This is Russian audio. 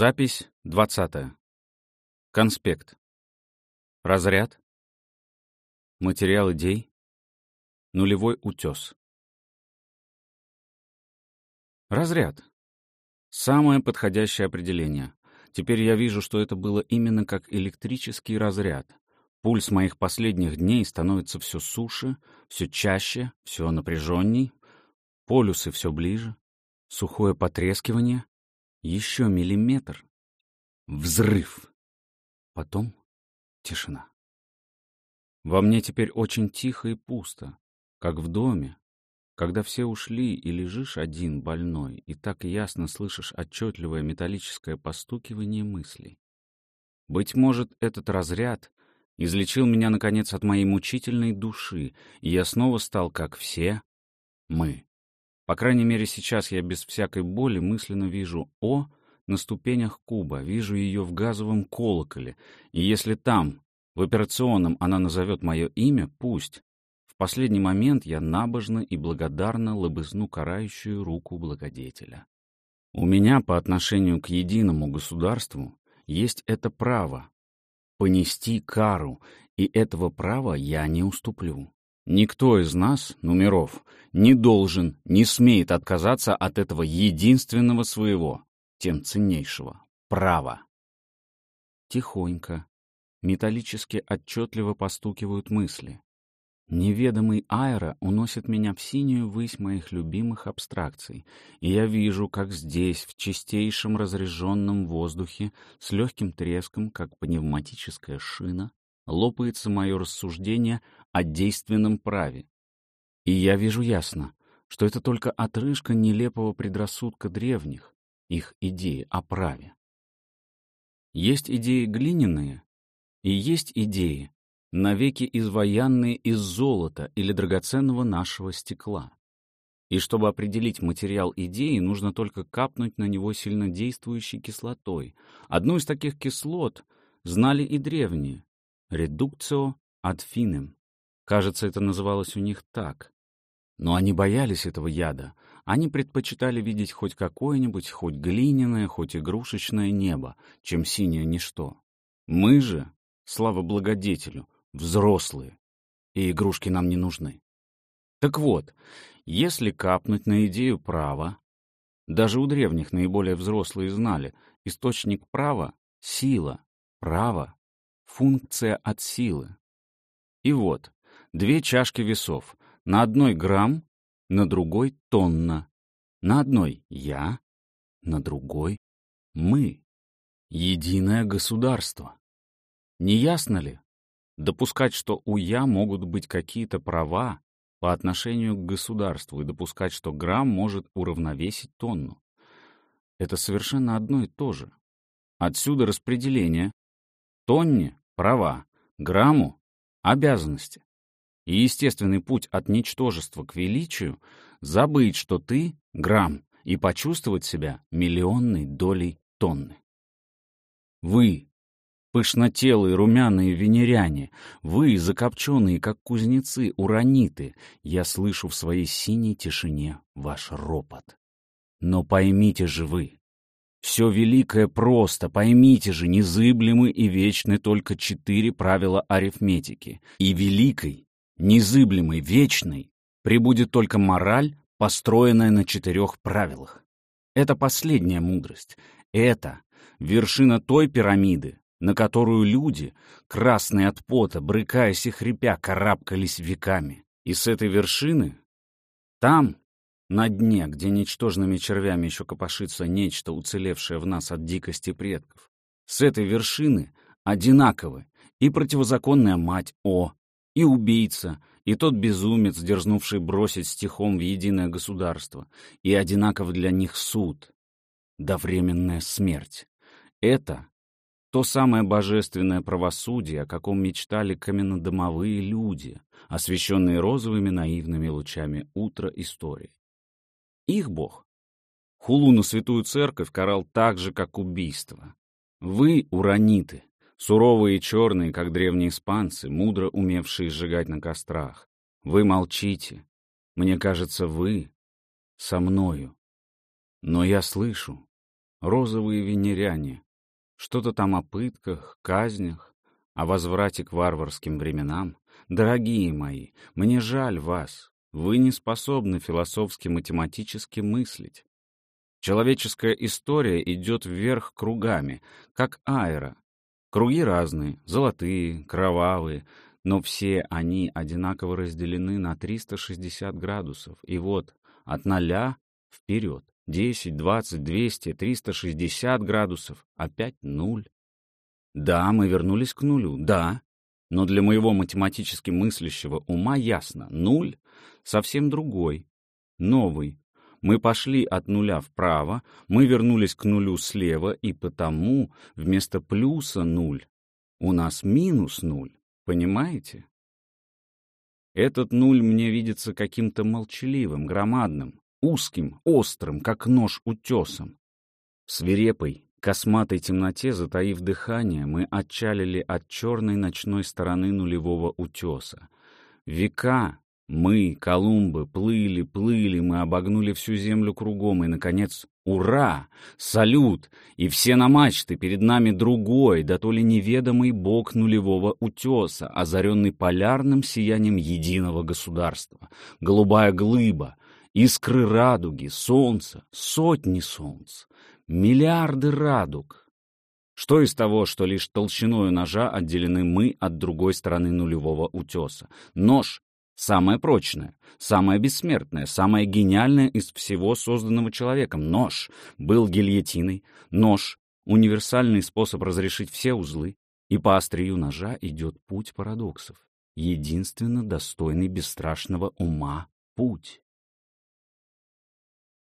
Запись 20. Конспект. Разряд. Материал идей. Нулевой утес. Разряд. Самое подходящее определение. Теперь я вижу, что это было именно как электрический разряд. Пульс моих последних дней становится все суше, все чаще, все напряженней. Полюсы все ближе. Сухое потрескивание. Еще миллиметр. Взрыв. Потом тишина. Во мне теперь очень тихо и пусто, как в доме, когда все ушли и лежишь один больной, и так ясно слышишь отчетливое металлическое постукивание мыслей. Быть может, этот разряд излечил меня, наконец, от моей мучительной души, и я снова стал, как все, мы. По крайней мере, сейчас я без всякой боли мысленно вижу «О» на ступенях куба, вижу ее в газовом колоколе, и если там, в операционном, она назовет мое имя, пусть. В последний момент я набожно и благодарно лобызну карающую руку благодетеля. У меня по отношению к единому государству есть это право — понести кару, и этого права я не уступлю. Никто из нас, номеров, не должен, не смеет отказаться от этого единственного своего, тем ценнейшего, права. Тихонько, металлически отчетливо постукивают мысли. Неведомый аэро уносит меня в синюю высь моих любимых абстракций, и я вижу, как здесь, в чистейшем разряженном воздухе, с легким треском, как пневматическая шина, лопается мое рассуждение о действенном праве. И я вижу ясно, что это только отрыжка нелепого предрассудка древних, их идеи о праве. Есть идеи глиняные, и есть идеи, навеки изваянные из золота или драгоценного нашего стекла. И чтобы определить материал идеи, нужно только капнуть на него сильнодействующей кислотой. Одну из таких кислот знали и древние, Редукцио ad finem. Кажется, это называлось у них так. Но они боялись этого яда. Они предпочитали видеть хоть какое-нибудь, хоть глиняное, хоть игрушечное небо, чем синее ничто. Мы же, слава благодетелю, взрослые, и игрушки нам не нужны. Так вот, если капнуть на идею права, даже у древних наиболее взрослые знали, источник права — сила, право функция от силы. И вот, две чашки весов. На одной грамм, на другой тонна. На одной я, на другой мы. Единое государство. Не ясно ли? Допускать, что у «я» могут быть какие-то права по отношению к государству и допускать, что грамм может уравновесить тонну. Это совершенно одно и то же. Отсюда распределение. Тонне права, грамму — обязанности. И естественный путь от ничтожества к величию — забыть, что ты — грамм, и почувствовать себя миллионной долей тонны. Вы, пышнотелые румяные венеряне, вы, закопченные, как кузнецы, ураниты, я слышу в своей синей тишине ваш ропот. Но поймите же вы, все великое просто, поймите же, незыблемы и вечны только четыре правила арифметики. И великой, незыблемой, вечной прибудет только мораль, построенная на четырех правилах. Это последняя мудрость. Это вершина той пирамиды, на которую люди, красные от пота, брыкаясь и хрипя, карабкались веками. И с этой вершины, там, на дне, где ничтожными червями еще копошится нечто, уцелевшее в нас от дикости предков. С этой вершины одинаковы и противозаконная мать О, и убийца, и тот безумец, дерзнувший бросить стихом в единое государство, и одинаков для них суд, да временная смерть. Это то самое божественное правосудие, о каком мечтали каменнодомовые люди, освещенные розовыми наивными лучами утра истории. Их бог. Хулу на святую церковь карал так же, как убийство. Вы — ураниты, суровые и черные, как древние испанцы, мудро умевшие сжигать на кострах. Вы молчите. Мне кажется, вы со мною. Но я слышу, розовые венеряне. Что-то там о пытках, казнях, о возврате к варварским временам. Дорогие мои, мне жаль вас. Вы не способны философски-математически мыслить. Человеческая история идет вверх кругами, как аэро. Круги разные, золотые, кровавые, но все они одинаково разделены на 360 градусов. И вот от ноля вперед. 10, 20, 200, 360 градусов. Опять нуль. Да, мы вернулись к нулю, да. Но для моего математически мыслящего ума ясно, нуль совсем другой, новый. Мы пошли от нуля вправо, мы вернулись к нулю слева, и потому вместо плюса нуль у нас минус нуль, понимаете? Этот нуль мне видится каким-то молчаливым, громадным, узким, острым, как нож утесом. Свирепой, косматой темноте, затаив дыхание, мы отчалили от черной ночной стороны нулевого утеса. Века мы, Колумбы, плыли, плыли, мы обогнули всю землю кругом, и, наконец, ура! Салют! И все на мачты, перед нами другой, да то ли неведомый бог нулевого утеса, озаренный полярным сиянием единого государства. Голубая глыба, искры радуги, солнце, сотни солнц, миллиарды радуг. Что из того, что лишь толщиной ножа отделены мы от другой стороны нулевого утеса? Нож Самое прочное, самое бессмертное, самое гениальное из всего созданного человеком. Нож был гильотиной. Нож — универсальный способ разрешить все узлы. И по острию ножа идет путь парадоксов. Единственно достойный бесстрашного ума путь.